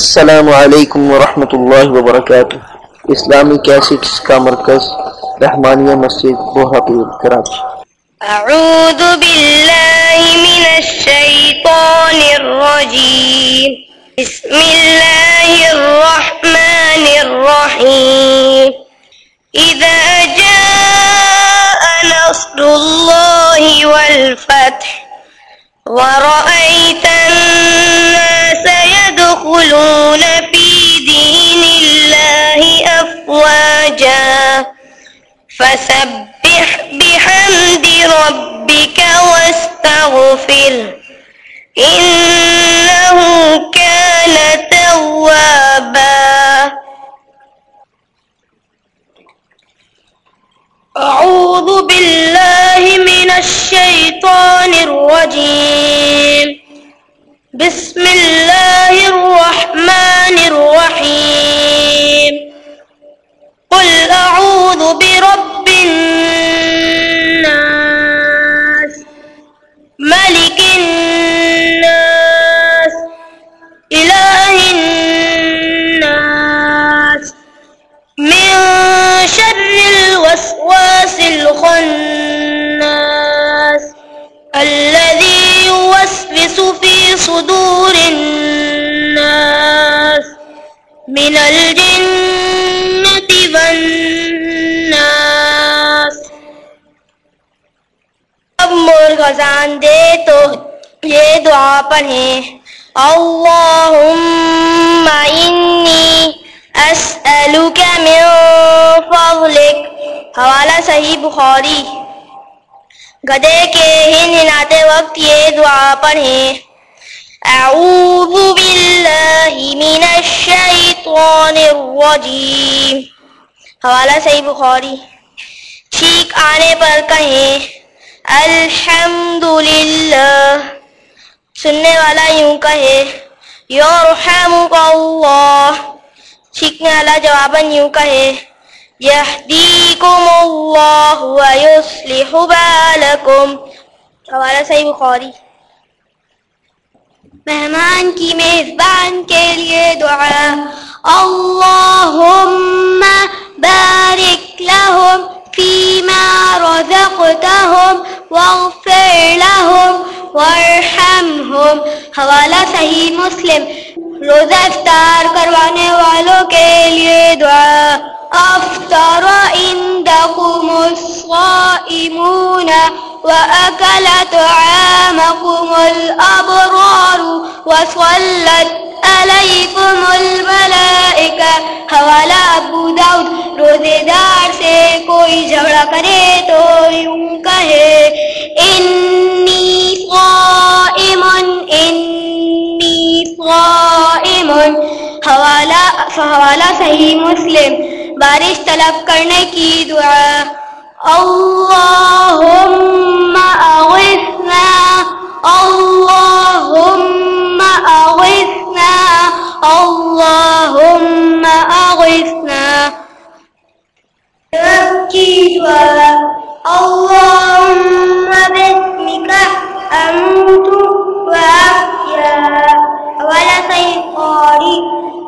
السلام علیکم ورحمۃ اللہ وبرکاتہ۔ اسلامی کیسٹس کا مرکز، رحمانیہ مسجد بوہاپور کراچی أعوذ بالله من الشيطان الرجيم بسم الله الرحمن الرحيم إذا جاء نصر الله والفتح۔ ورأيت الناس يدخلون في دين الله أفواجا. فسبح بحمد ربك واستغفر. إنه كان توابا. أعوذ بالله من الشيطان الشيطان الرجيم. بسم الله الرحمن الرحيم. قل أعوذ مرغزان دے تو یہ دعا پڑھیں اللہم انی اسألوک من فضلک حوالہ صحیح بخاری گدے کے ہن ہناتے وقت یہ دعا پڑھیں اعوذ باللہ من الشیطان الرجیم حوالہ صحیح بخاری چھینک آنے پر کہیں الحمدللہ۔ سننے والا یوں کہے یرحمک اللہ چھینکنے والا جواباً یوں کہے یہدیکم اللہ ویصلح بالکم۔ حوالہ صحیح بخاری۔ مہمان کی میزبان کے لیے دعا۔ اللہم بارک لهم فيما رزقتهم واغفر لهم وارحمهم. حوالہ صحیح مسلم روزہ افطار کروانے والوں کے لیے دعا۔ افطر عندكم الصائمون وأكل طعامكم الأبرار وصلت علیکم الملائکہ۔ حوالہ ابو داؤد روزے دار سے کوئی جھگڑا کرے تو یوں کہے انی صائم انی صائم حوالہ حوالہ صحیح مسلم۔ بارش طلب کرنے کی دعا۔ اللہم اغثنا اللہم اغثنا اللہم اغثنا۔ کی دعا۔ اللہم بسمک امت وافیا والا صحیح قاری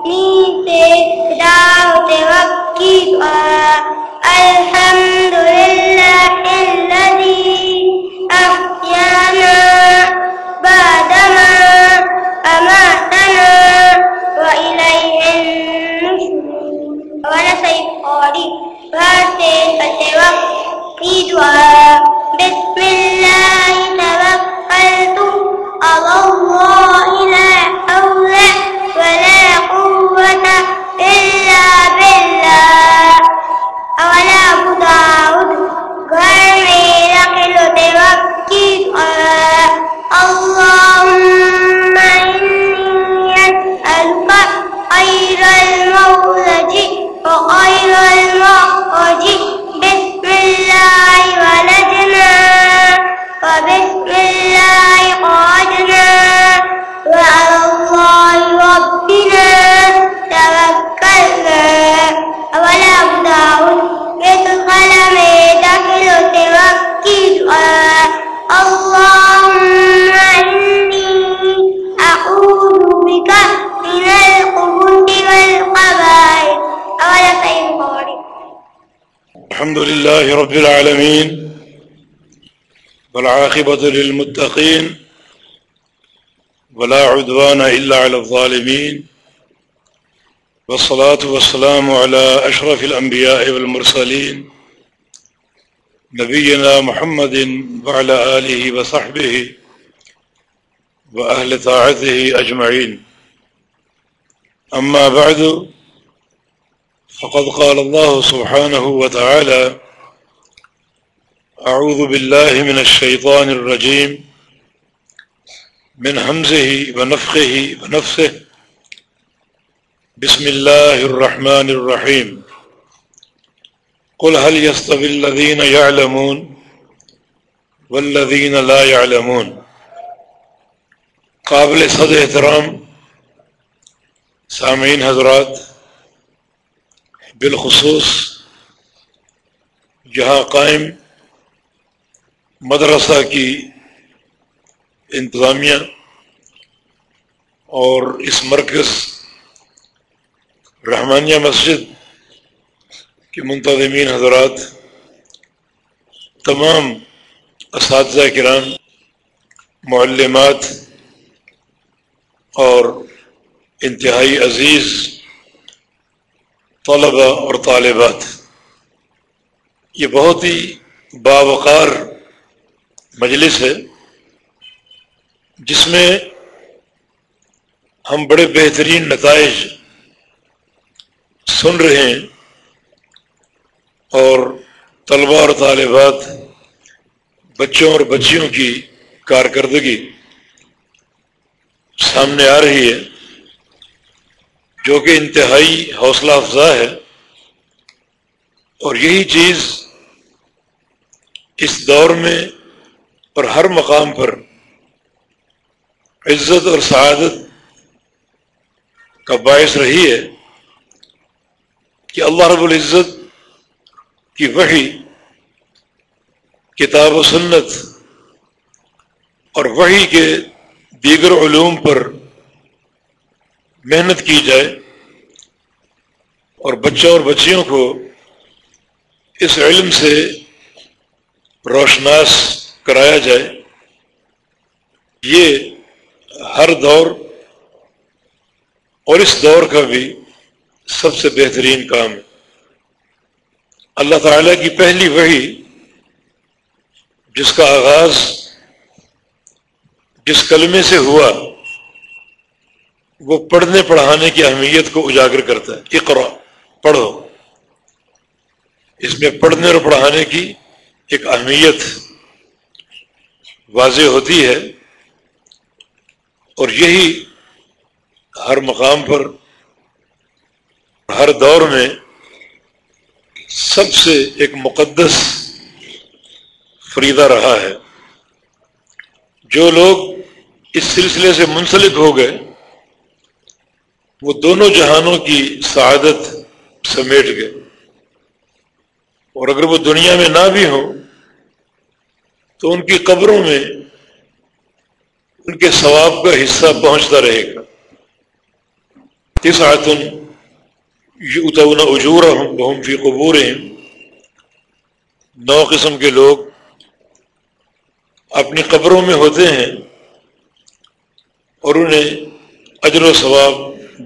نیتے دعوت وقت کی دعا الحمدللہ الذي أحيانا بعدما أماتنا وإليه النشور۔ ولا سيد قاري فاتي فتوى في دعاء بسم الله توكلت على الله رب العالمين والعاقبة للمتقين ولا عدوان إلا على الظالمين والصلاة والسلام على أشرف الأنبياء والمرسلين نبينا محمد وعلى آله وصحبه وأهل طاعته أجمعين. أما بعد، فقد قال الله سبحانه وتعالى أعوذ بالله من الشيطان الرجيم. من همزه ونفخه ونفسه. بسم الله الرحمن الرحيم. قل هل يستوي الذين يعلمون والذين لا يعلمون؟ قابل صد احترام سامعین حضرات، بالخصوص جہاں قائم مدرسہ کی انتظامیہ اور اس مرکز رحمانیہ مسجد کے منتظمین حضرات، تمام اساتذہ کرام، معلمات اور انتہائی عزیز طلبہ اور طالبات، یہ بہت ہی باوقار مجلس ہے، جس میں ہم بڑے بہترین نتائج سن رہے ہیں اور طلبہ اور طالبات بچوں اور بچیوں کی کارکردگی سامنے آ رہی ہے، جو کہ انتہائی حوصلہ افزا ہے۔ اور یہی چیز اس دور میں اور ہر مقام پر عزت اور سعادت کا باعث رہی ہے کہ اللہ رب العزت کی وحی، کتاب و سنت اور وحی کے دیگر علوم پر محنت کی جائے اور بچوں اور بچیوں کو اس علم سے روشناس کرایا جائے، یہ ہر دور اور اس دور کا بھی سب سے بہترین کام ہے۔ اللہ تعالیٰ کی پہلی وحی جس کا آغاز جس کلمے سے ہوا، وہ پڑھنے پڑھانے کی اہمیت کو اجاگر کرتا ہے۔ اقرا پڑھو۔ اس میں پڑھنے اور پڑھانے کی ایک اہمیت واضح ہوتی ہے اور یہی ہر مقام پر ہر دور میں سب سے ایک مقدس فریدہ رہا ہے۔ جو لوگ اس سلسلے سے منسلک ہو گئے، وہ دونوں جہانوں کی سعادت سمیٹ گئے۔ اور اگر وہ دنیا میں نہ بھی ہوں تو ان کی قبروں میں ان کے ثواب کا حصہ پہنچتا رہے گا۔ کس آتن یہ اتونا اجور ہوں بہم فی قبور ہیں نو قسم کے لوگ اپنی قبروں میں ہوتے ہیں اور انہیں اجر و ثواب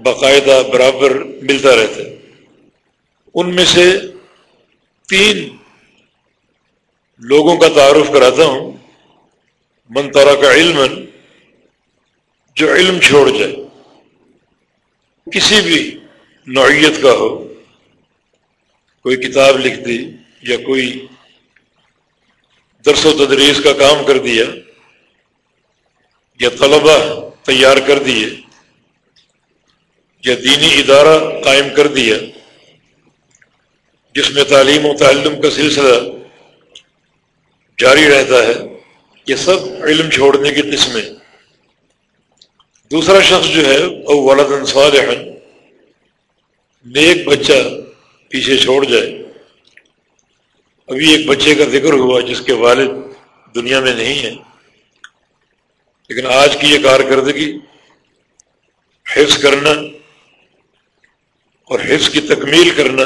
باقاعدہ برابر ملتا رہتا ہے۔ ان میں سے تین لوگوں کا تعارف کراتا ہوں، من منتورا کا علم جو علم چھوڑ جائے، کسی بھی نوعیت کا ہو، کوئی کتاب لکھ دی یا کوئی درس و تدریس کا کام کر دیا، یا طلبہ تیار کر دیے، یا دینی ادارہ قائم کر دیا، جس میں تعلیم و تعلم کا سلسلہ جاری رہتا ہے، یہ سب علم چھوڑنے کی قسمیں دوسرا شخص جو ہے، او والدن صالح نیک بچہ پیچھے چھوڑ جائے۔ ابھی ایک بچے کا ذکر ہوا جس کے والد دنیا میں نہیں ہیں، لیکن آج کی یہ کارکردگی، حفظ کرنا اور حفظ کی تکمیل کرنا،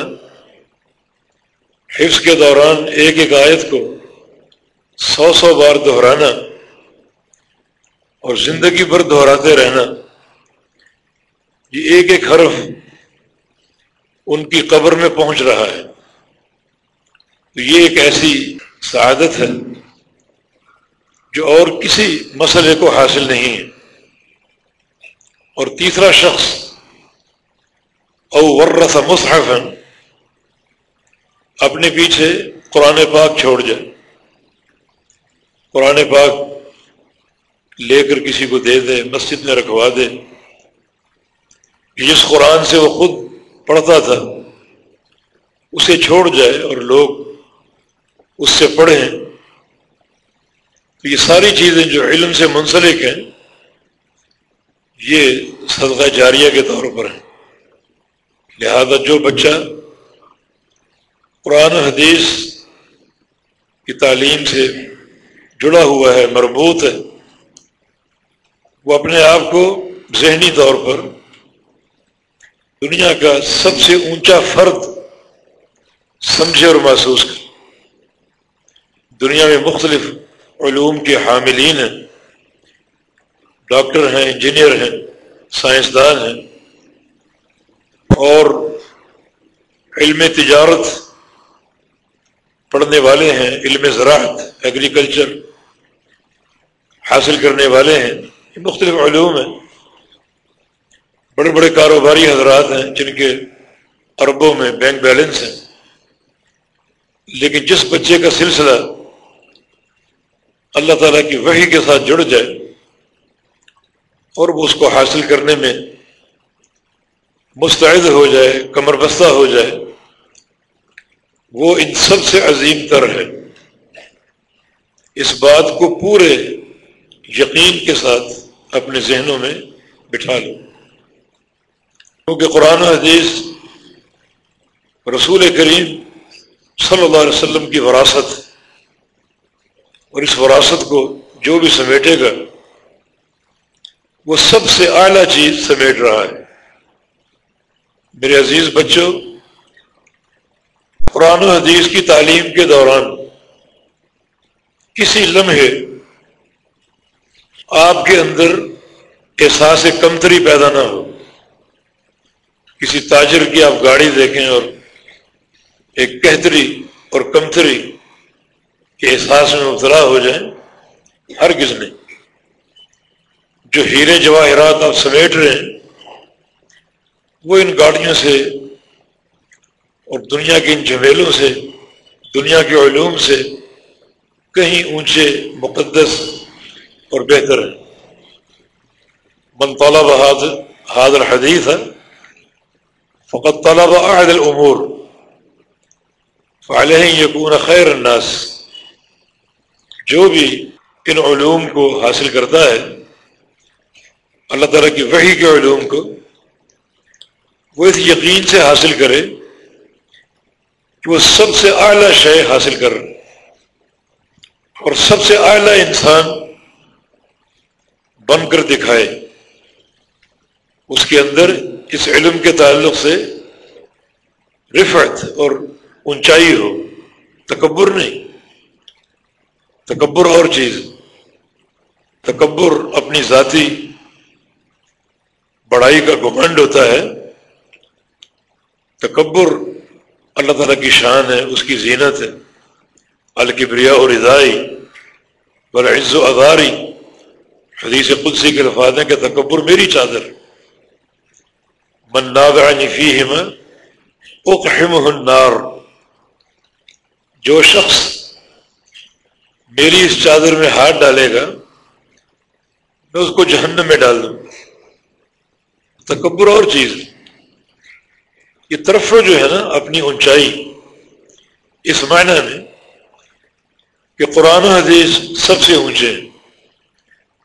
حفظ کے دوران ایک ایک آیت کو سو سو بار دہرانا اور زندگی بھر دہراتے رہنا۔ یہ ایک ایک حرف ان کی قبر میں پہنچ رہا ہے۔ تو یہ ایک ایسی سعادت ہے جو اور کسی مسئلے کو حاصل نہیں ہے۔ اور تیسرا شخص، او ورث مصحف اپنے پیچھے قرآن پاک چھوڑ جائے۔ قرآن پاک لے کر کسی کو دے دے، مسجد میں رکھوا دے۔ جس قرآن سے وہ خود پڑھتا تھا، اسے چھوڑ جائے اور لوگ اس سے پڑھیں۔ تو یہ ساری چیزیں جو علم سے منسلک ہیں، یہ صدقہ جاریہ کے طور پر ہیں۔ لہذا جو بچہ قرآن حدیث کی تعلیم سے جڑا ہوا ہے، مربوط ہے۔ وہ اپنے آپ کو ذہنی طور پر دنیا کا سب سے اونچا فرد سمجھے اور محسوس کرے۔ دنیا میں مختلف علوم کے حاملین ہیں۔ ڈاکٹر ہیں، انجینئر ہیں، سائنسدان ہیں۔ اور علم تجارت پڑھنے والے ہیں، علم زراعت ایگریکلچر حاصل کرنے والے ہیں، یہ مختلف علوم ہیں۔ بڑے بڑے کاروباری حضرات ہیں جن کے اربوں میں بینک بیلنس ہیں لیکن جس بچے کا سلسلہ اللہ تعالیٰ کی وحی کے ساتھ جڑ جائے اور وہ اس کو حاصل کرنے میں مستعد ہو جائے، کمر بستہ ہو جائے، وہ ان سب سے عظیم تر ہے۔ اس بات کو پورے یقین کے ساتھ اپنے ذہنوں میں بٹھا لو۔ کیونکہ قرآن حدیث رسول کریم صلی اللہ علیہ وسلم کی وراثت اور اس وراثت کو جو بھی سمیٹے گا، وہ سب سے اعلیٰ چیز سمیٹ رہا ہے۔ میرے عزیز بچوں، قرآن و حدیث کی تعلیم کے دوران کسی لمحے آپ کے اندر احساس کمتری پیدا نہ ہو۔ کسی تاجر کی آپ گاڑی دیکھیں اور ایک کہتری اور کمتری کے احساس میں مبتلا ہو جائیں ہر کس نے جو ہیرے جواہرات آپ سمیٹ رہے ہیں، وہ ان گاڑیوں سے اور دنیا کے ان جھمیلوں سے، دنیا کے علوم سے کہیں اونچے، مقدس اور بہتر ہے۔ من طلب حاضر الحدیث ہے فقط طلب عہد العمور فعلیہ یقون خیر الناس۔ جو بھی ان علوم کو حاصل کرتا ہے، اللہ تعالیٰ کی وحی کے علوم کو، وہ اس یقین سے حاصل کرے کہ وہ سب سے اعلیٰ شے حاصل کر۔ اور سب سے اعلیٰ انسان بن کر دکھائے۔ اس کے اندر اس علم کے تعلق سے رفعت اور اونچائی ہو، تکبر نہیں۔ تکبر اور چیز۔ تکبر اپنی ذاتی بڑائی کا گمنڈ ہوتا ہے۔ تکبر اللہ تعالیٰ کی شان ہے، اس کی زینت ہے۔ الکبریا اور ادائی بل عز و اداری حدیث قدسی کے لفاظ ہیں کہ تکبر میری چادر من ناگعنی فیہم اقحمہ النار۔ جو شخص میری اس چادر میں ہاتھ ڈالے گا، میں اس کو جہنم میں ڈال دوں۔ تکبر اور چیز۔ یہ طرف جو ہے نا اپنی اونچائی، اس معنی میں کہ قرآن حدیث سب سے اونچے ہیں۔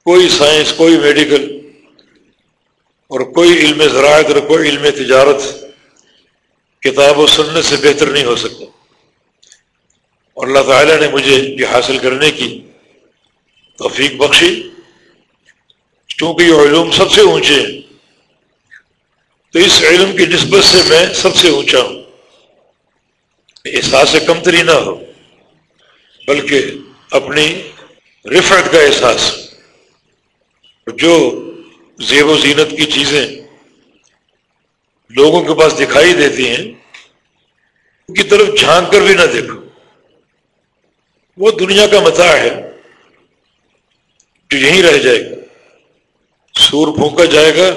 کوئی سائنس، کوئی میڈیکل اور کوئی علم زراعت اور کوئی علم تجارت کتاب و سننے سے بہتر نہیں ہو سکتا۔ اور اللہ تعالیٰ نے مجھے یہ حاصل کرنے کی توفیق بخشی۔ کیونکہ یہ علوم سب سے اونچے ہیں، تو اس علم کی نسبت سے میں سب سے اونچا ہوں۔ احساس کمتری نہ ہو، بلکہ اپنی رفعت کا احساس۔ جو زیب و زینت کی چیزیں لوگوں کے پاس دکھائی دیتی ہیں، ان کی طرف جھانک کر بھی نہ دیکھو۔ وہ دنیا کا متا ہے جو یہیں رہ جائے گا۔ سور پھونکا جائے گا،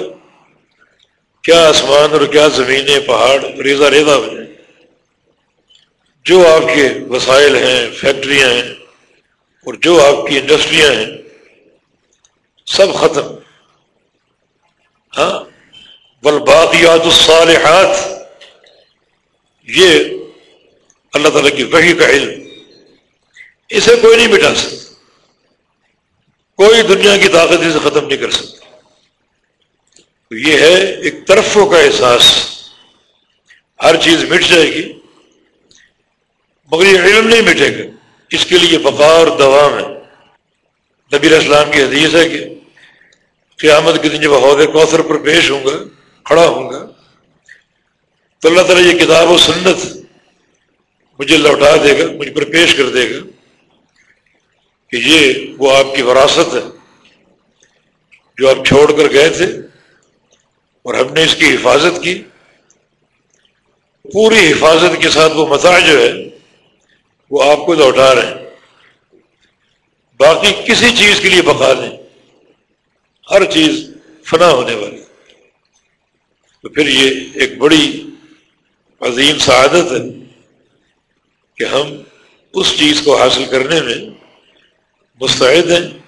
کیا آسمان اور کیا زمینیں، پہاڑ ریزا ریزا ہو جائیں جو آپ کے وسائل ہیں، فیکٹریاں ہیں، اور جو آپ کی انڈسٹریاں ہیں سب ختم۔ ہاں؟ بل باقیات الصالحات۔ یہ اللہ تعالیٰ کی وحی کا علم۔ اسے کوئی نہیں مٹا سکتا۔ کوئی دنیا کی طاقت اسے ختم نہیں کر سکتا۔ یہ ہے ایک طرفوں کا احساس۔ ہر چیز مٹ جائے گی، مگر یہ علم نہیں مٹے گا۔ اس کے لیے بقار دوام ہے۔ نبی اسلام کی حدیث ہے کہ قیامت کے دن جب عہدے کوثر پر پیش ہوں گا، کھڑا ہوں گا، تو اللہ تعالیٰ یہ کتاب و سنت مجھے لوٹا دے گا، مجھ پر پیش کر دے گا کہ یہ وہ آپ کی وراثت ہے جو آپ چھوڑ کر گئے تھے اور ہم نے اس کی حفاظت کی۔ پوری حفاظت کے ساتھ وہ متا جو ہے، وہ آپ کو لوٹا رہے ہیں۔ باقی کسی چیز کے لیے بقا نہیں۔ ہر چیز فنا ہونے والی۔ تو پھر یہ ایک بڑی عظیم سعادت ہے کہ ہم اس چیز کو حاصل کرنے میں مستعد ہیں،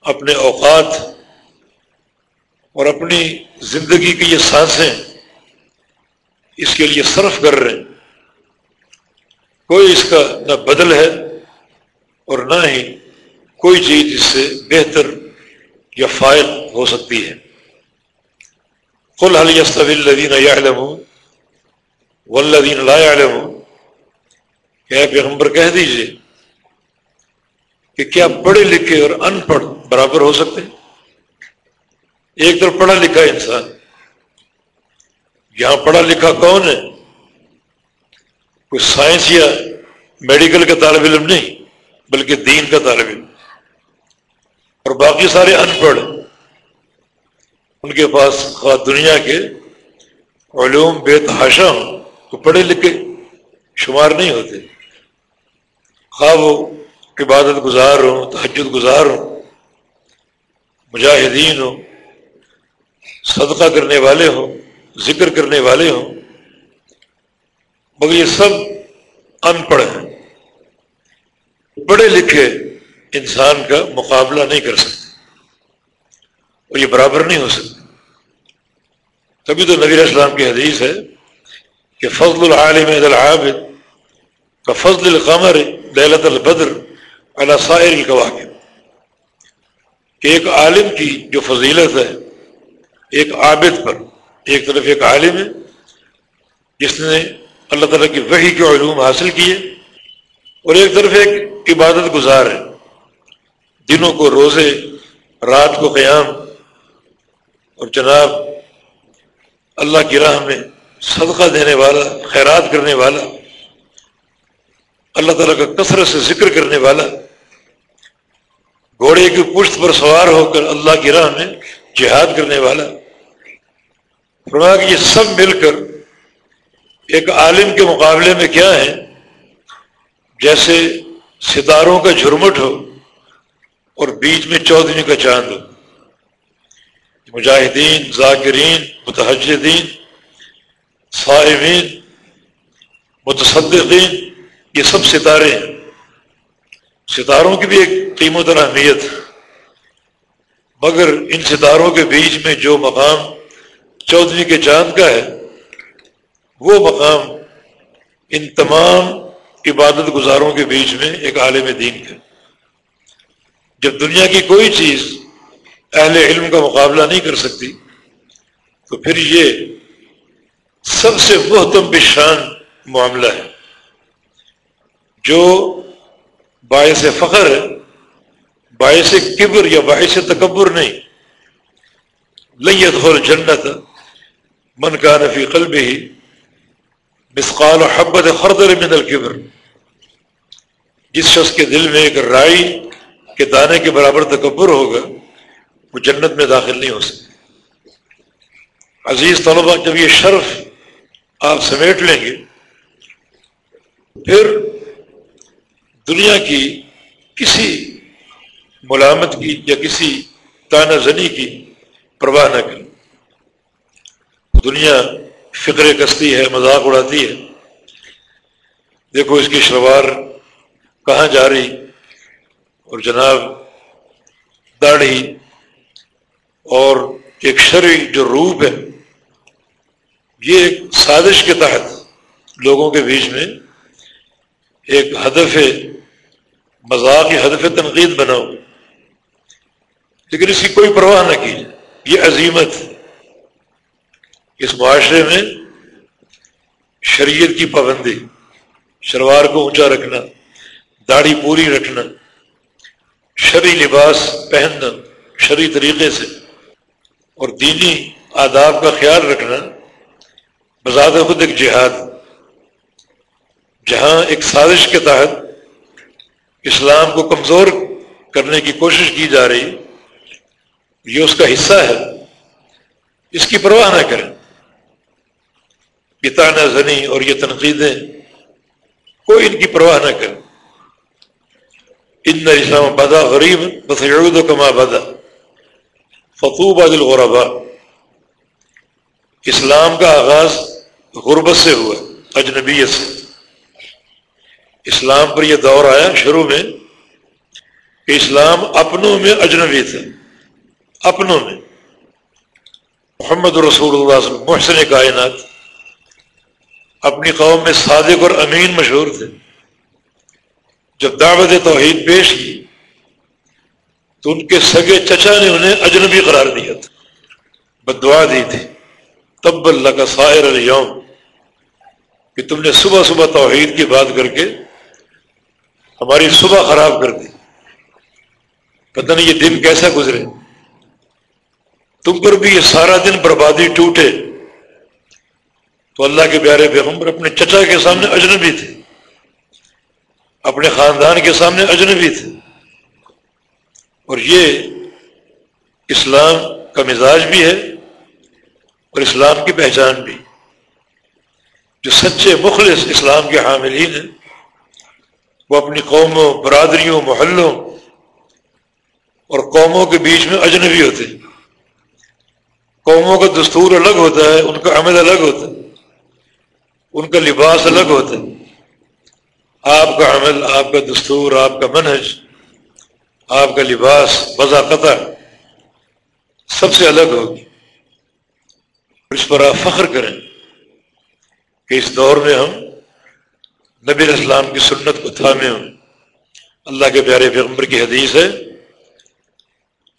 اپنے اوقات اور اپنی زندگی کی یہ سانسیں اس کے لیے صرف کر رہے ہیں۔ کوئی اس کا نہ بدل ہے اور نہ ہی کوئی چیز اس سے بہتر یا فائل ہو سکتی ہے۔ کل حل الدین یا علم ولدین لا علم کیا پیغمبر کہہ دیجیے کہ کیا پڑھے لکھے اور ان پڑھ برابر ہو سکتے ایک طرف پڑھا لکھا انسان، یہاں پڑھا لکھا کون ہے؟ کوئی سائنس یا میڈیکل کا طالب علم نہیں، بلکہ دین کا طالب علم۔ اور باقی سارے ان پڑھ، ان کے پاس خواہ دنیا کے علوم، بے تحاشا ہوں، تو پڑھے لکھے شمار نہیں ہوتے۔ خواہ وہ عبادت گزار ہوں تحجد گزار ہوں، مجاہدین ہوں، صدقہ کرنے والے ہوں، ذکر کرنے والے ہوں، مگر یہ سب ان پڑھ ہیں۔ پڑھے لکھے انسان کا مقابلہ نہیں کر سکتے اور یہ برابر نہیں ہو سکتے۔ تبھی تو نبی اسلام کی حدیث ہے کہ فضل العالم العابد کا فضل القمر دہلت البدر سائر القواقب کہ ایک عالم کی جو فضیلت ہے، ایک عابد پر، ایک طرف ایک عالم ہے، جس نے اللہ تعالیٰ کی وحی کے علوم حاصل کیے، اور ایک طرف ایک عبادت گزار ہے۔ دنوں کو روزے، رات کو قیام اور جناب اللہ کی راہ میں صدقہ دینے والا، خیرات کرنے والا، اللہ تعالیٰ کا کثرت سے ذکر کرنے والا، گھوڑے کی پشت پر سوار ہو کر اللہ کی راہ میں جہاد کرنے والا۔ فرمایا کہ یہ سب مل کر ایک عالم کے مقابلے میں کیا ہے؟ جیسے ستاروں کا جھرمٹ ہو اور بیچ میں چودھری کا چاند ہو۔ مجاہدین ذاکرین متحجدین صائمین، متصدقین، یہ سب ستارے ہیں۔ ستاروں کی بھی ایک قیمت اور اہمیت۔ مگر ان ستاروں کے بیچ میں جو مقام چودھری کے چاند کا ہے، وہ مقام ان تمام عبادت گزاروں کے بیچ میں ایک عالم دین کا ہے۔ جب دنیا کی کوئی چیز اہل علم کا مقابلہ نہیں کر سکتی، تو پھر یہ سب سے محتم بشان معاملہ ہے۔ جو باعث فخر ہے، باعث کبر یا باعث تکبر نہیں۔ لیت ہو جنت من کا نفی قلب ہی مسقال و حبت خردر من القبر جس شخص کے دل میں ایک رائی کے دانے کے برابر تکبر ہوگا، وہ جنت میں داخل نہیں ہو سکتا۔ عزیز طلبا جب یہ شرف آپ سمیٹ لیں گے، پھر دنیا کی کسی ملامت کی یا کسی تانہ زنی کی پرواہ نہ کریں۔ دنیا فکر کستی ہے، مذاق اڑاتی ہے۔ دیکھو اس کی شلوار کہاں جا رہی؟ اور جناب داڑھی اور ایک شرعی جو روپ ہے، یہ ایک سازش کے تحت لوگوں کے بیچ میں ایک ہدف مذاق یا ہدف تنقید بناؤ لیکن اس کی کوئی پرواہ نہ کی۔ یہ عظیمت اس معاشرے میں شریعت کی پابندی، شلوار کو اونچا رکھنا، داڑھی پوری رکھنا شرعی لباس پہننا شرعی طریقے سے اور دینی آداب کا خیال رکھنا بذات خود ایک جہاد جہاں ایک سازش کے تحت اسلام کو کمزور کرنے کی کوشش کی جا رہی یہ اس کا حصہ ہے اس کی پرواہ نہ کریں یہ تانہ زنی اور یہ تنقیدیں کوئی ان کی پرواہ نہ کریں ان اسلام بدا غریب بس و کما بدا. فطوب عدل غربا اسلام کا آغاز غربت سے ہوا، اجنبیت سے. اسلام پر یہ دور آیا شروع میں کہ اسلام اپنوں میں اجنبی تھے، اپنوں میں. محمد رسول اللہ صلی اللہ علیہ وسلم، محسن کائنات، اپنی قوم میں صادق اور امین مشہور تھے. جب دعوت توحید پیش کی، تو ان کے سگے چچا نے انہیں اجنبی قرار دیا تھا۔ بدعا دی تھی۔ تب اللہ کا سائر اليوم کہ تم نے صبح صبح توحید کی بات کر کے ہماری صبح خراب کر دی۔ پتہ نہیں یہ دن کیسا گزرے۔ تم پر بھی یہ سارا دن بربادی ٹوٹے۔ تو اللہ کے پیارے پیغمبر اپنے چچا کے سامنے اجنبی تھے۔ اپنے خاندان کے سامنے اجنبی تھے۔ اور یہ اسلام کا مزاج بھی ہے اور اسلام کی پہچان بھی۔ جو سچے مخلص اسلام کے حاملین ہیں، وہ اپنی قوموں، برادریوں، محلوں اور قوموں کے بیچ میں اجنبی ہوتے ہیں۔ قوموں کا دستور الگ ہوتا ہے، ان کا عمل الگ ہوتا ہے، ان کا لباس الگ ہوتا ہے۔ آپ کا عمل، آپ کا دستور، آپ کا منہج، آپ کا لباس بذا قطع سب سے الگ ہوگی۔ اس پر آپ فخر کریں کہ اس دور میں ہم نبی اسلام کی سنت کو تھامے ہوں۔ اللہ کے پیارے پیغمبر کی حدیث ہے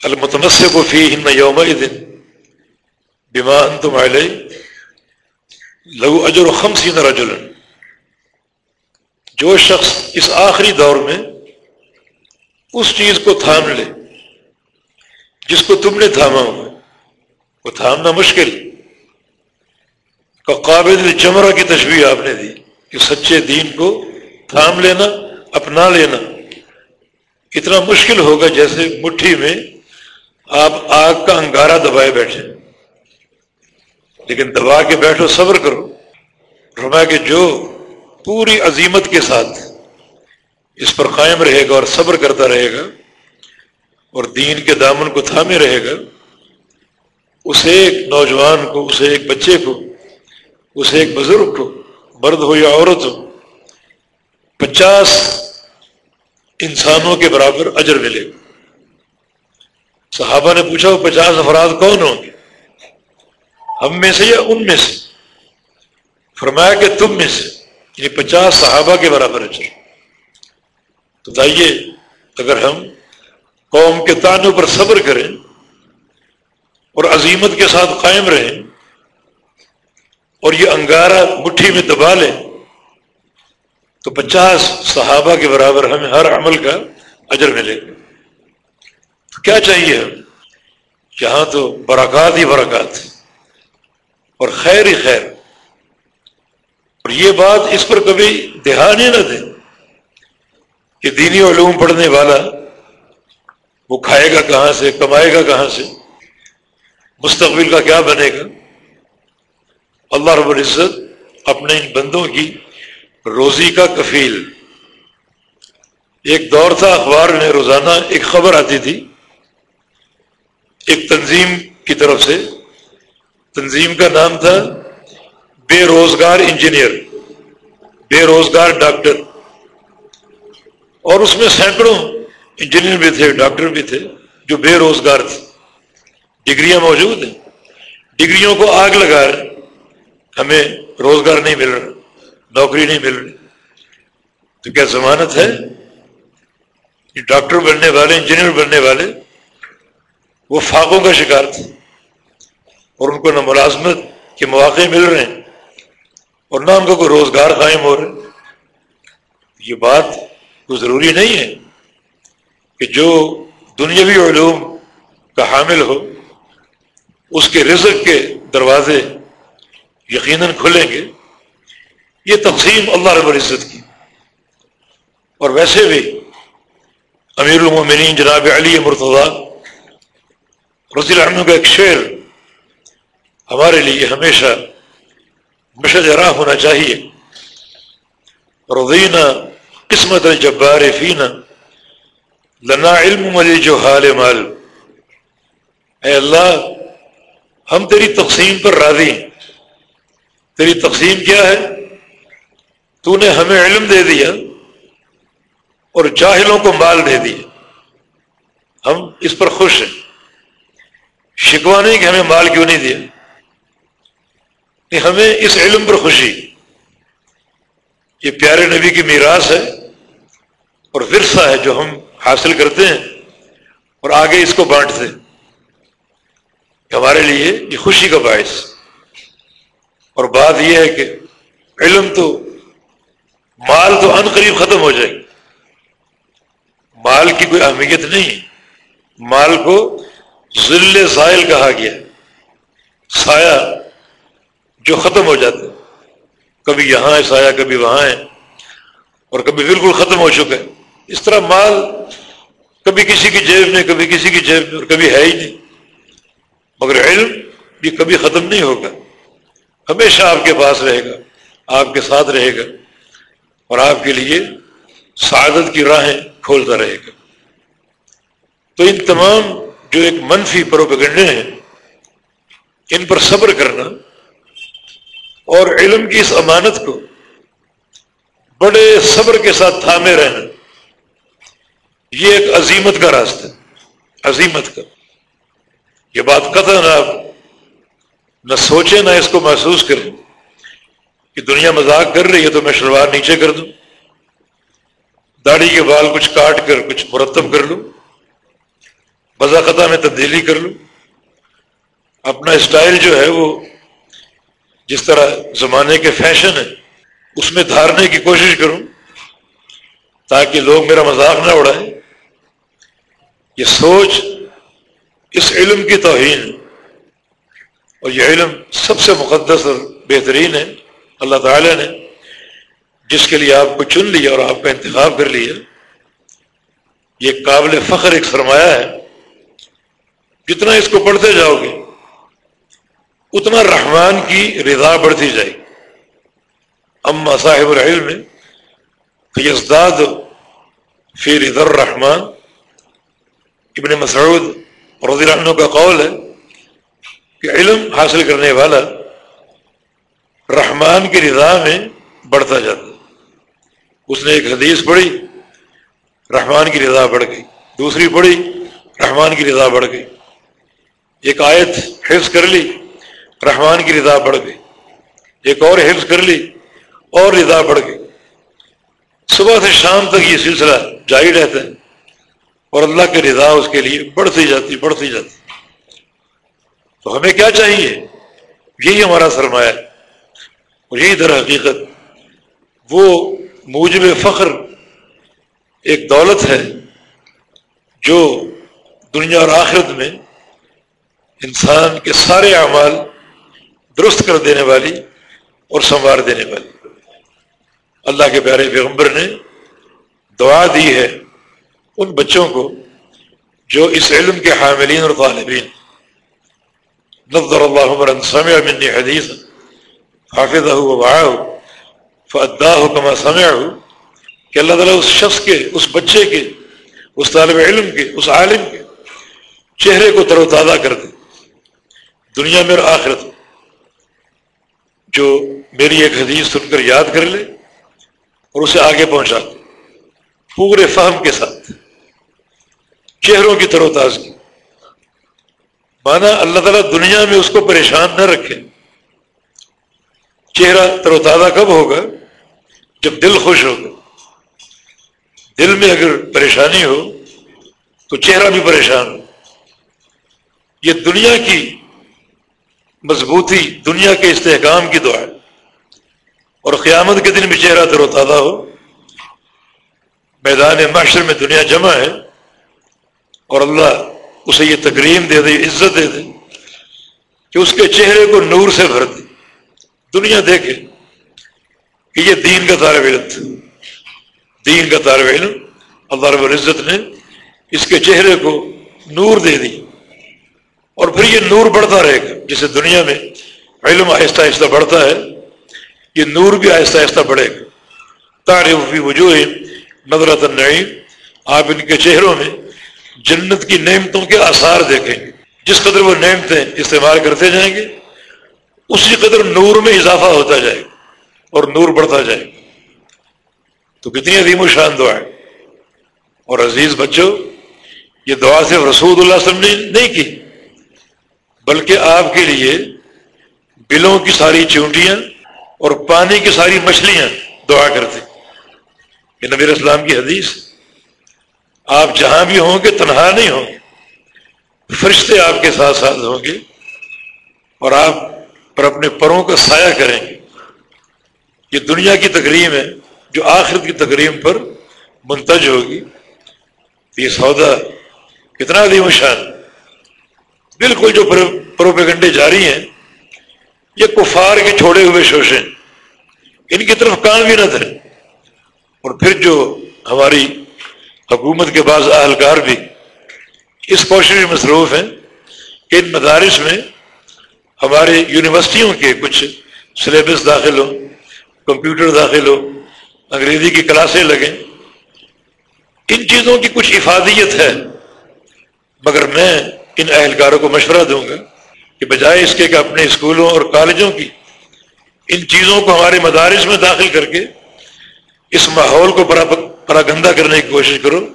المتمس کو فی ہند یوم دن بیمان تم علیہ، لہو اجر و خمسی رجلن۔ جو شخص اس آخری دور میں اس چیز کو تھام لے، جس کو تم نے تھاما ہوا، وہ تھامنا مشکل۔ کا قابل جمرہ کی تشبیح آپ نے دی کہ سچے دین کو تھام لینا، اپنا لینا اتنا مشکل ہوگا جیسے مٹھی میں آپ آگ کا انگارہ دبائے بیٹھے۔ لیکن دبا کے بیٹھو، صبر کرو۔ رما کہ جو پوری عظیمت کے ساتھ اس پر قائم رہے گا اور صبر کرتا رہے گا اور دین کے دامن کو تھامے رہے گا اسے ایک نوجوان کو اسے ایک بچے کو اسے ایک بزرگ کو، مرد ہو یا عورت ہو، پچاس انسانوں کے برابر اجر ملے گا۔ صحابہ نے پوچھا، وہ پچاس افراد کون ہوں گے؟ ہم میں سے یا ان میں سے؟ فرمایا کہ تم میں سے۔ یعنی پچاس صحابہ کے برابر اچر تو بتائیے، اگر ہم قوم کے تانوں پر صبر کریں اور عظیمت کے ساتھ قائم رہیں اور یہ انگارہ مٹھی میں دبا لیں، تو پچاس صحابہ کے برابر ہمیں ہر عمل کا اجر ملے گا۔ تو کیا چاہیے ہم؟ یہاں تو برکات ہی برکات اور خیر ہی خیر۔ اور یہ بات اس پر کبھی دھیان ہی نہ دے کہ دینی علوم پڑھنے والا وہ کھائے گا کہاں سے، کمائے گا کہاں سے، مستقبل کا کیا بنے گا؟ اللہ رب العزت اپنے ان بندوں کی روزی کا کفیل۔ ایک دور تھا، اخبار میں روزانہ ایک خبر آتی تھی، ایک تنظیم کی طرف سے۔ تنظیم کا نام تھا بے روزگار انجینئر بے روزگار ڈاکٹر، اور اس میں سینکڑوں انجینئر بھی تھے، ڈاکٹر بھی تھے، جو بے روزگار تھے۔ ڈگریاں موجود ہیں۔ ڈگریوں کو آگ لگا رہے ہمیں روزگار نہیں مل رہا، نوکری نہیں مل رہی۔ تو کیا ضمانت ہے؟ کہ ڈاکٹر بننے والے، انجینئر بننے والے، وہ فاقوں کا شکار تھے، اور ان کو نہ ملازمت کے مواقع مل رہے ہیں۔ اور نہ ان کو کوئی روزگار قائم ہو رہے یہ بات کوئی ضروری نہیں ہے کہ جو دنیاوی علوم کا حامل ہو، اس کے رزق کے دروازے یقیناً کھلیں گے۔ یہ تقسیم اللہ رب العزت کی۔ اور ویسے بھی امیر المومنین جناب علی مرتضی رضی اللہ عنہ کا ایک شعر ہمارے لیے ہمیشہ مشد راہ ہونا چاہیے۔ رضینہ قسمت الجبار فینا۔ لنا علم ملی جو حال مال۔ اے اللہ، ہم تیری تقسیم پر راضی ہیں۔ تیری تقسیم کیا ہے؟ تو نے ہمیں علم دے دیا اور جاہلوں کو مال دے دیا۔ ہم اس پر خوش ہیں۔ شکوا نہیں کہ ہمیں مال کیوں نہیں دیا۔ کہ ہمیں اس علم پر خوشی۔ یہ پیارے نبی کی میراث ہے اور ورثہ ہے جو ہم حاصل کرتے ہیں اور آگے اس کو بانٹتے ہیں۔ ہمارے لیے یہ خوشی کا باعث۔ اور بات یہ ہے کہ علم تو مال تو ان قریب ختم ہو جائے۔ مال کی کوئی اہمیت نہیں مال کو ذل زائل کہا گیا۔ سایہ جو ختم ہو جاتا ہے کبھی یہاں ہے سایہ کبھی وہاں ہے اور کبھی بالکل ختم ہو چکا ہے اس طرح مال کبھی کسی کی جیب میں کبھی کسی کی جیب میں اور کبھی ہے ہی نہیں۔ مگر علم یہ کبھی ختم نہیں ہوگا۔ ہمیشہ آپ کے پاس رہے گا، آپ کے ساتھ رہے گا۔ اور آپ کے لیے سعادت کی راہیں کھولتا رہے گا۔ تو ان تمام جو ایک منفی پروپگنڈے ہیں، ان پر صبر کرنا اور علم کی اس امانت کو بڑے صبر کے ساتھ تھامے رہنا، یہ ایک عظیمت کا راستہ ہے، عظیمت کا۔ یہ بات قطع نہ آپ، نہ سوچے نہ اس کو محسوس کریں کہ دنیا مذاق کر رہی ہے تو میں شلوار نیچے کر دوں، داڑھی کے بال کچھ کاٹ کر، کچھ مرتب کر لوں بذا قطع میں تبدیلی کر لوں۔ اپنا اسٹائل جو ہے وہ جس طرح زمانے کے فیشن ہے اس میں دھارنے کی کوشش کروں تاکہ لوگ میرا مذاق نہ اڑائیں۔ یہ سوچ اس علم کی توہین اور یہ علم سب سے مقدس اور بہترین ہے۔ اللہ تعالی نے جس کے لیے آپ کو چن لیا اور آپ کا انتخاب کر لیا، یہ قابل فخر ایک سرمایہ ہے۔ جتنا اس کو پڑھتے جاؤ گے اتنا رحمان کی رضا بڑھتی جائے۔ گی اما صاحب العلم فیزداد فی رضا الرحمان ابن مسعود رضی اللہ عنہ کا قول ہے کہ علم حاصل کرنے والا رحمان کی رضا میں بڑھتا جاتا اس نے ایک حدیث پڑھی، رحمان کی رضا بڑھ گئی۔ دوسری پڑھی، رحمان کی رضا بڑھ گئی۔ ایک آیت حفظ کر لی۔ رحمان کی رضا بڑھ گئی۔ ایک اور حفظ کر لی، اور رضا بڑھ گئی۔ صبح سے شام تک یہ سلسلہ جاری رہتا ہے، اور اللہ کی رضا اس کے لیے بڑھتی جاتی بڑھتی جاتی۔ تو ہمیں کیا چاہیے؟ یہی ہمارا سرمایہ اور یہی در حقیقت، وہ موجب فخر ایک دولت ہے، جو دنیا اور آخرت میں انسان کے سارے اعمال درست کر دینے والی اور سنوار دینے والی۔ اللہ کے پیارے پیغمبر نے دعا دی ہے ان بچوں کو جو اس علم کے حاملین اور طالبین نظر اللہ عمر سمع منی حدیث حافظ ہو ہو فدا ہو کما سمع ہو کہ اللہ تعالیٰ اس شخص کے، اس بچے کے، اس طالب علم کے، اس عالم کے چہرے کو تر و تازہ کر دے۔ دنیا میں اور آخرت جو میری ایک حدیث سن کر یاد کر لے اور اسے آگے پہنچا دے پورے فہم کے ساتھ۔ چہروں کی تر و تازگی۔ مانا اللہ تعالیٰ دنیا میں اس کو پریشان نہ رکھے۔ چہرہ تر و تازہ کب ہوگا؟ جب دل خوش ہوگا۔ دل میں اگر پریشانی ہو تو چہرہ بھی پریشان ہو۔ یہ دنیا کی مضبوطی دنیا کے استحکام کی دعا ہے۔ اور قیامت کے دن بھی چہرہ تر و تازہ ہو۔ میدان معاشر میں دنیا جمع ہے۔ اور اللہ اسے یہ تکریم دے دے عزت دے دے کہ اس کے چہرے کو نور سے بھر دے۔ دنیا دیکھے کہ یہ دین کا طالب علم تھا۔ دین کا طالب علم اللہ رب العزت نے اس کے چہرے کو نور دے دی۔ اور پھر یہ نور بڑھتا رہے گا جسے دنیا میں علم آہستہ آہستہ بڑھتا ہے، یہ نور بھی آہستہ آہستہ بڑھے گا۔ تارفی وجوہ نظرت النعیم، آپ ان کے چہروں میں جنت کی نعمتوں کے آثار دیکھیں گے۔ جس قدر وہ نعمتیں استعمال کرتے جائیں گے، اسی قدر نور میں اضافہ ہوتا جائے گا اور نور بڑھتا جائے گا۔ تو کتنی عظیم و شان دعا ہے۔ اور عزیز بچوں، یہ دعا صرف رسول اللہ وسلم نے نہیں کی۔ بلکہ آپ کے لیے بلوں کی ساری چونٹیاں اور پانی کی ساری مچھلیاں دعا کرتے یہ نبی اسلام کی حدیث۔ آپ جہاں بھی ہوں گے، تنہا نہیں ہوں گے۔ فرشتے آپ کے ساتھ ساتھ ہوں گے اور آپ پر اپنے پروں کا سایہ کریں گے۔ یہ دنیا کی تقریم ہے، جو آخرت کی تقریم پر منتج ہوگی۔ یہ سودا کتنا عظیم شان۔ بالکل جو پروپیگنڈے جاری ہیں، یہ کفار کے چھوڑے ہوئے شوشے ان کی طرف کان بھی نہ دھرے اور پھر جو ہماری حکومت کے بعض اہلکار بھی اس کوشش میں مصروف ہیں کہ ان مدارس میں ہمارے یونیورسٹیوں کے کچھ سلیبس داخل ہو کمپیوٹر داخل ہو انگریزی کی کلاسیں لگیں۔ ان چیزوں کی کچھ افادیت ہے، مگر میں ان اہلکاروں کو مشورہ دوں گا کہ بجائے اس کے کہ اپنے اسکولوں اور کالجوں کی ان چیزوں کو ہمارے مدارس میں داخل کر کے اس ماحول کو پراگندہ کرنے کی کوشش کرو،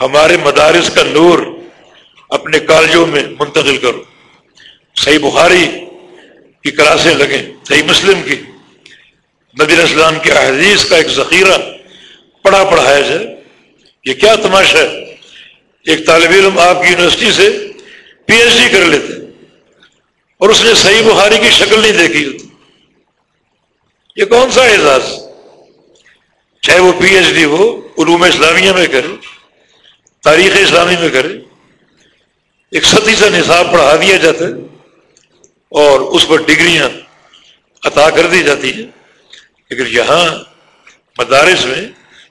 ہمارے مدارس کا نور اپنے کالجوں میں منتقل کرو۔ صحیح بخاری کی کلاسیں لگیں، صحیح مسلم کی۔ نبی اسلام کی حدیث کا ایک ذخیرہ پڑھا پڑھایا جائے۔ یہ کیا تماشا ہے؟ ایک طالب علم آپ کی یونیورسٹی سے پی ایچ ڈی کر لیتے اور اس نے صحیح بخاری کی شکل نہیں دیکھی ہوتی۔ یہ کون سا اعزاز؟ چاہے وہ پی ایچ ڈی ہو، علوم اسلامیہ میں کرے، تاریخ اسلامی میں کرے، ایک ستی سا نصاب پڑھا دیا جاتا ہے اور اس پر ڈگریاں عطا کر دی جاتی ہیں۔ لیکن یہاں مدارس میں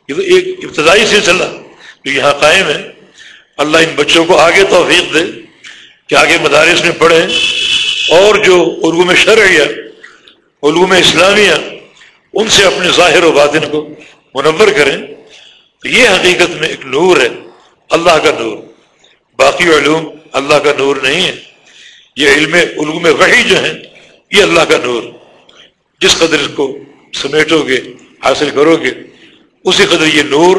یہ تو ایک ابتدائی سلسلہ، جو یہاں قائم ہے، اللہ ان بچوں کو آگے توفیق دے۔ کہ آگے مدارس میں پڑھیں اور جو علوم شرعیہ، علوم اسلامیہ، ان سے اپنے ظاہر و باطن کو منور کریں، تو یہ حقیقت میں ایک نور ہے، اللہ کا نور۔ باقی علوم اللہ کا نور نہیں ہے، یہ علم علوم وحی جو ہیں، یہ اللہ کا نور۔ جس قدر کو سمیٹو گے، حاصل کرو گے، اسی قدر یہ نور،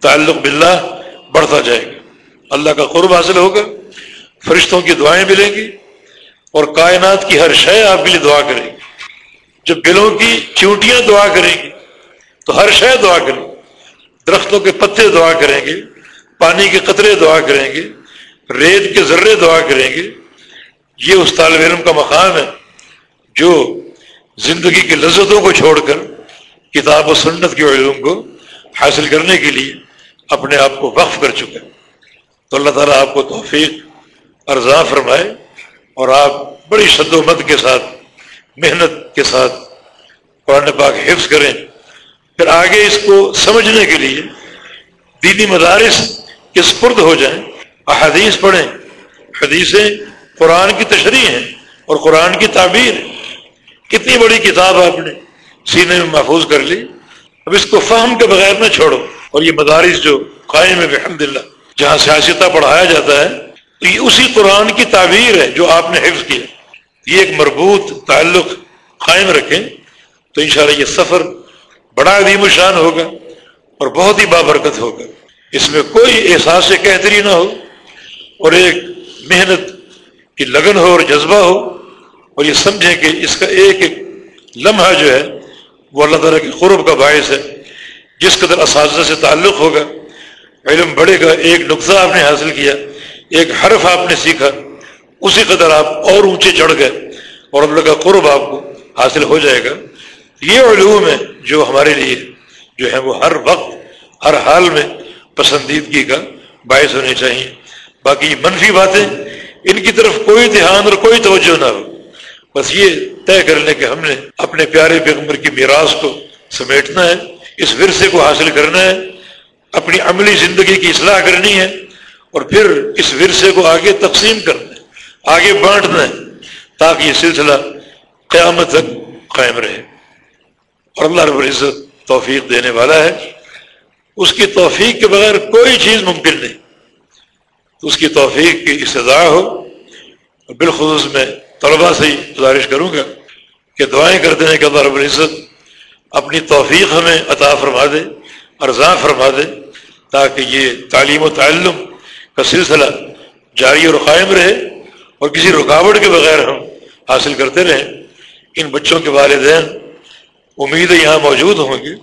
تعلق باللہ بڑھتا جائے گا۔ اللہ کا قرب حاصل ہوگا۔ فرشتوں کی دعائیں ملیں گی اور کائنات کی ہر شے آپ کے لیے دعا کرے گی۔ جب بلوں کی چونٹیاں دعا کریں گی، تو ہر شے دعا کریں درختوں کے پتے دعا کریں گے، پانی کے قطرے دعا کریں گے، ریت کے ذرے دعا کریں گے۔ یہ اس طالب علم کا مقام ہے جو زندگی کی لذتوں کو چھوڑ کر کتاب و سنت کے علوم کو حاصل کرنے کے لیے اپنے آپ کو وقف کر چکے تو اللہ تعالیٰ آپ کو توفیق ارزاں فرمائے اور آپ بڑی شد و مد کے ساتھ، محنت کے ساتھ قرآن پاک حفظ کریں۔ پھر آگے اس کو سمجھنے کے لیے دینی مدارس کے سپرد ہو جائیں، احادیث پڑھیں۔ حدیثیں قرآن کی تشریح ہیں اور قرآن کی تعبیر۔ کتنی بڑی کتاب آپ نے سینے میں محفوظ کر لی۔ اب اس کو فہم کے بغیر نہ چھوڑو۔ اور یہ مدارس جو قائم ہے الحمد للہ جہاں سیاستہ پڑھایا جاتا ہے تو یہ اسی قرآن کی تعبیر ہے جو آپ نے حفظ کیا۔ یہ ایک مربوط تعلق قائم رکھیں تو انشاءاللہ یہ سفر بڑا عظیم شان ہوگا اور بہت ہی بابرکت ہوگا۔ اس میں کوئی احساس سے کہتری نہ ہو اور ایک محنت کی لگن ہو اور جذبہ ہو اور یہ سمجھیں کہ اس کا ایک ایک لمحہ جو ہے وہ اللہ تعالیٰ کے قرب کا باعث ہے۔ جس قدر اساتذہ سے تعلق ہوگا، علم بڑھے گا، ایک نقطہ آپ نے حاصل کیا۔ ایک حرف آپ نے سیکھا، اسی قدر آپ اور اونچے چڑھ گئے اور اللہ کا قرب آپ کو حاصل ہو جائے گا۔ یہ علوم ہے جو ہمارے لیے جو ہے وہ ہر وقت، ہر حال میں پسندیدگی کا باعث ہونے چاہیے۔ باقی منفی باتیں، ان کی طرف کوئی دھیان اور کوئی توجہ نہ ہو۔ بس یہ طے کر لیں کہ ہم نے اپنے پیارے پیغمبر کی میراث کو سمیٹنا ہے، اس ورثے کو حاصل کرنا ہے، اپنی عملی زندگی کی اصلاح کرنی ہے۔ اور پھر اس ورثے کو آگے تقسیم کرنا ہے آگے بانٹنا ہے تاکہ یہ سلسلہ قیامت تک قائم رہے۔ اور اللہ رب العزت توفیق دینے والا ہے۔ اس کی توفیق کے بغیر کوئی چیز ممکن نہیں۔ اس کی توفیق کی استضاء ہو۔ بالخصوص میں طلبا سے ہی گزارش کروں گا کہ دعائیں کرتے ہیں کہ اللہ رب العزت اپنی توفیق ہمیں عطا فرما دے، ارزاں فرما دے تاکہ یہ تعلیم و تعلم کا سلسلہ جاری اور قائم رہے اور کسی رکاوٹ کے بغیر ہم حاصل کرتے رہیں، ان بچوں کے والدین امید یہاں موجود ہوں گے۔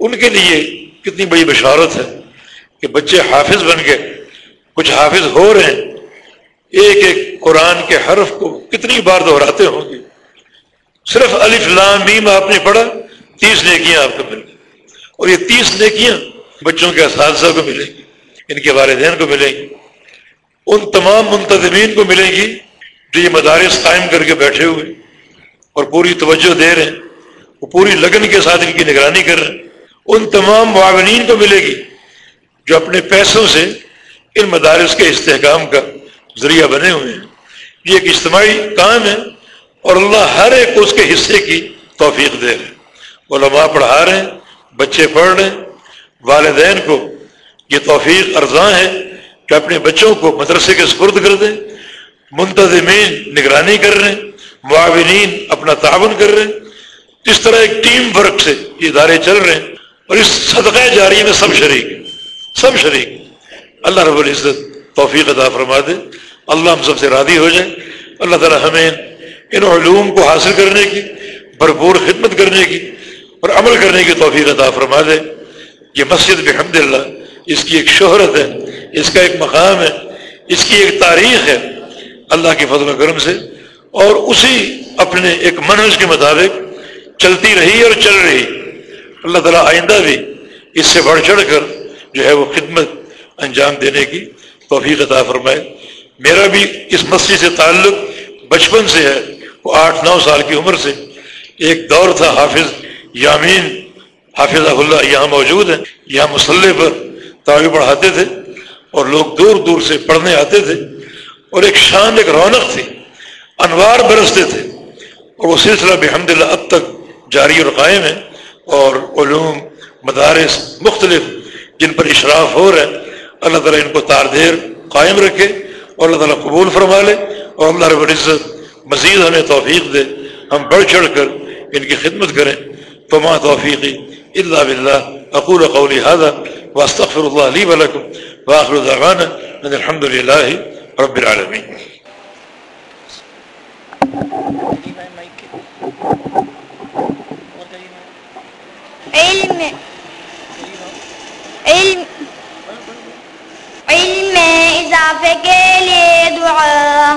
ان کے لیے کتنی بڑی بشارت ہے کہ بچے حافظ بن کے کچھ حافظ ہو رہے ہیں۔ ایک ایک قرآن کے حرف کو کتنی بار دہراتے ہوں گے۔ صرف الف، لام، میم آپ نے پڑھا، تیس نیکیاں آپ کو مل گئی اور یہ تیس نیکیاں بچوں کے اساتذہ کو ملیں گی۔ ان کے والدین کو ملیں گی۔ ان تمام منتظمین کو ملیں گی جو یہ مدارس قائم کر کے بیٹھے ہوئے اور پوری توجہ دے رہے ہیں۔ وہ پوری لگن کے ساتھ ان کی نگرانی کر رہے ہیں۔ ان تمام معاونین کو ملے گی جو اپنے پیسوں سے ان مدارس کے استحکام کا ذریعہ بنے ہوئے ہیں۔ یہ ایک اجتماعی کام ہے اور اللہ ہر ایک اس کے حصے کی توفیق دے رہے ہیں۔ علماء پڑھا رہے ہیں، بچے پڑھ رہے ہیں، والدین کو یہ توفیق ارزاں ہے کہ اپنے بچوں کو مدرسے کے سپرد کر دیں، منتظمین نگرانی کر رہے ہیں، معاونین اپنا تعاون کر رہے ہیں۔ اس طرح ایک ٹیم ورک سے یہ ادارے چل رہے ہیں اور اس صدقہ جاری میں سب شریک ہیں، سب شریک اللہ رب العزت توفیق عطا فرما دے۔ اللہ ہم سب سے راضی ہو جائے۔ اللہ تعالی ہمیں ان علوم کو حاصل کرنے کی، بھرپور خدمت کرنے کی اور عمل کرنے کی توفیق عطا فرما دے۔ یہ مسجد بحمد اللہ اس کی ایک شہرت ہے، اس کا ایک مقام ہے، اس کی ایک تاریخ ہے اللہ کے فضل و کرم سے، اور اسی اپنے ایک منحص کے مطابق چلتی رہی اور چل رہی۔ اللہ تعالیٰ آئندہ بھی اس سے بڑھ چڑھ کر جو ہے وہ خدمت انجام دینے کی توفیق عطا فرمائے۔ میرا بھی اس مسجد سے تعلق بچپن سے ہے، وہ آٹھ نو سال کی عمر سے۔ ایک دور تھا حافظ یامین، حافظ اللہ یہاں موجود ہیں، یہاں مسلح پر تعبیر پڑھاتے تھے اور لوگ دور دور سے پڑھنے آتے تھے اور ایک شان، ایک رونق تھی۔ انوار برستے تھے۔ اور وہ سلسلہ بحمد اللہ اب تک جاری اور قائم ہے اور علوم، مدارس مختلف جن پر اشراف ہو رہے ہیں اللہ تعالیٰ ان کو تار دیر قائم رکھے اور اللہ تعالیٰ قبول فرما لے اور اللہ رب العزت مزید ہمیں توفیق دے۔ ہم بڑھ چڑھ کر ان کی خدمت کریں۔ تو ماں توفیقی اللہ بلّہ اقول قولی هذا واستغفر الله لي ولكم واخر دعوانا ان الحمد لله رب العالمين. علم. علم. علم اضافے کے لیے دعا.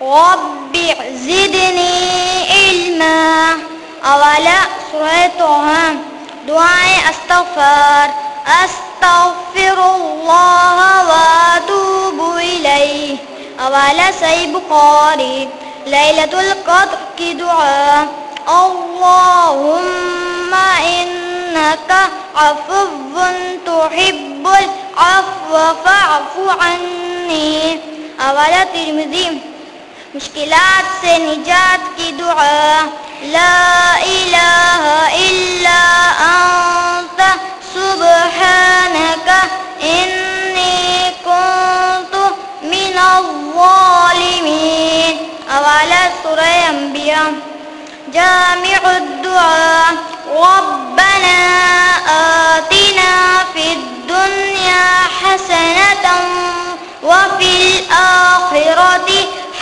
رب زدنی علما. اولا سورہ توہا دعائیں استغفار استغفر اللہ واتوب الیہ۔ اولا صحیح بخاری لیلت القدر کی دعا۔ اللہم ان عفو تحب العفو فاعف عني حوالہ ترمذی مشکلات سے نجات کی دعا۔ لا الہ الا انت، سبحانک، انی کنت من الظالمین۔ حوالہ سورہ انبیاء۔ جامع الدعاء ربنا آتنا في الدنيا حسنة وفي الآخرة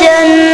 جن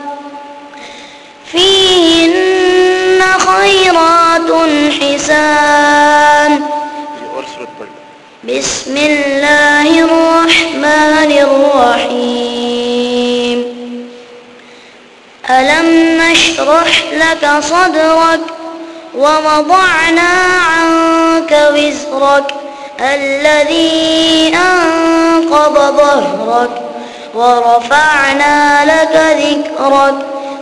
فيهن خيرات حسان. اور صورت پڑھ بسم الله الرحمن الرحيم. ألم نشرح لك صدرك ووضعنا عنك وزرك الذي أنقض ظهرك ورفعنا لك ذكرك